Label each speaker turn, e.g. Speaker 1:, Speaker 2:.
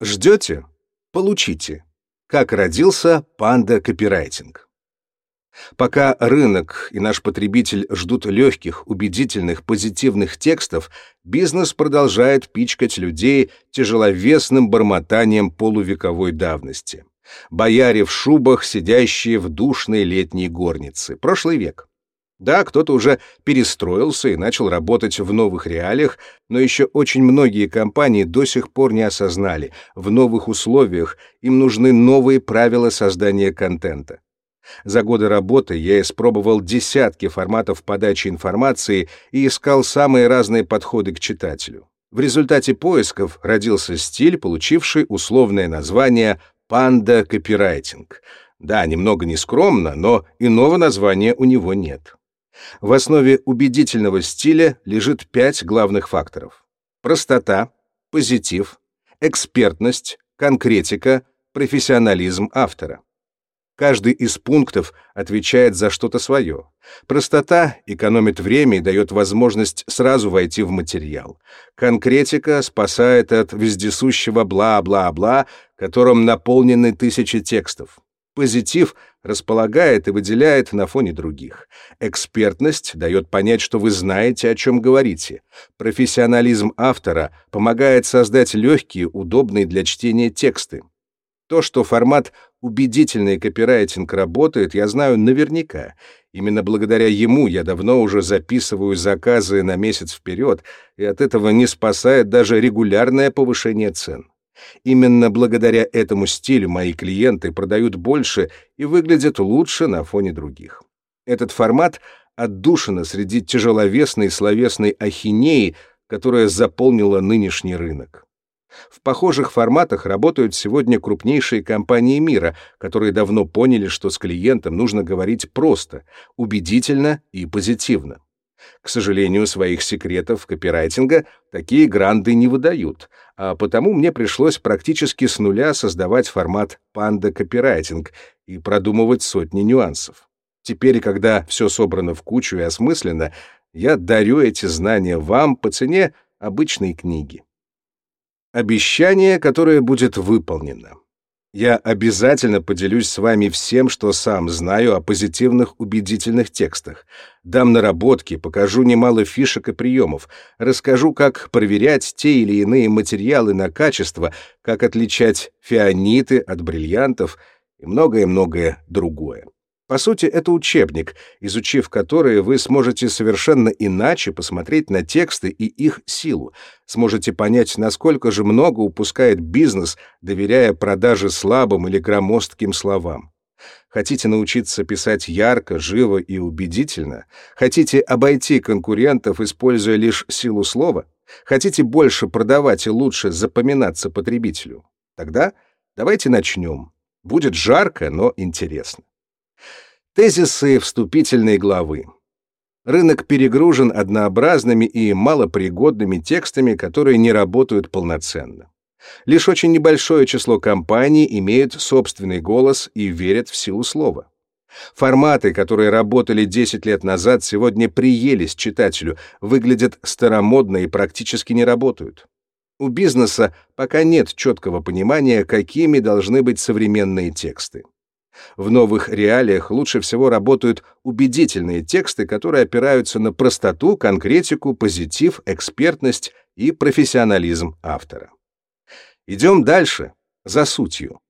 Speaker 1: Ждете? Получите. Как родился панда копирайтинг. Пока рынок и наш потребитель ждут легких, убедительных, позитивных текстов, бизнес продолжает пичкать людей тяжеловесным бормотанием полувековой давности. Бояре в шубах, сидящие в душной летней горнице. Прошлый век. Да, кто-то уже перестроился и начал работать в новых реалиях, но еще очень многие компании до сих пор не осознали, в новых условиях им нужны новые правила создания контента. За годы работы я испробовал десятки форматов подачи информации и искал самые разные подходы к читателю. В результате поисков родился стиль, получивший условное название «панда копирайтинг». Да, немного нескромно, но иного названия у него нет. В основе убедительного стиля лежит пять главных факторов. Простота, позитив, экспертность, конкретика, профессионализм автора. Каждый из пунктов отвечает за что-то свое. Простота экономит время и дает возможность сразу войти в материал. Конкретика спасает от вездесущего бла-бла-бла, которым наполнены тысячи текстов. Позитив располагает и выделяет на фоне других. Экспертность дает понять, что вы знаете, о чем говорите. Профессионализм автора помогает создать легкие, удобные для чтения тексты. То, что формат убедительный копирайтинг работает, я знаю наверняка. Именно благодаря ему я давно уже записываю заказы на месяц вперед, и от этого не спасает даже регулярное повышение цен. Именно благодаря этому стилю мои клиенты продают больше и выглядят лучше на фоне других. Этот формат отдушина среди тяжеловесной словесной ахинеи, которая заполнила нынешний рынок. В похожих форматах работают сегодня крупнейшие компании мира, которые давно поняли, что с клиентом нужно говорить просто, убедительно и позитивно. К сожалению, своих секретов копирайтинга такие гранды не выдают, а потому мне пришлось практически с нуля создавать формат Panda Copywriting и продумывать сотни нюансов. Теперь, когда все собрано в кучу и осмысленно, я дарю эти знания вам по цене обычной книги. Обещание, которое будет выполнено. Я обязательно поделюсь с вами всем, что сам знаю о позитивных убедительных текстах. Дам наработки, покажу немало фишек и приемов, расскажу, как проверять те или иные материалы на качество, как отличать фианиты от бриллиантов и многое-многое другое. По сути, это учебник, изучив который, вы сможете совершенно иначе посмотреть на тексты и их силу, сможете понять, насколько же много упускает бизнес, доверяя продаже слабым или громоздким словам. Хотите научиться писать ярко, живо и убедительно? Хотите обойти конкурентов, используя лишь силу слова? Хотите больше продавать и лучше запоминаться потребителю? Тогда давайте начнем. Будет жарко, но интересно. Тезисы вступительной главы. Рынок перегружен однообразными и малопригодными текстами, которые не работают полноценно. Лишь очень небольшое число компаний имеют собственный голос и верят в силу слова. Форматы, которые работали 10 лет назад, сегодня приелись читателю, выглядят старомодно и практически не работают. У бизнеса пока нет четкого понимания, какими должны быть современные тексты. В новых реалиях лучше всего работают убедительные тексты, которые опираются на простоту, конкретику, позитив, экспертность и профессионализм автора. Идем дальше, за сутью.